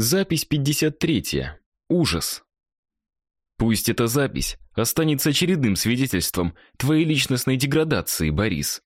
Запись 53. Ужас. Пусть эта запись останется очередным свидетельством твоей личностной деградации, Борис.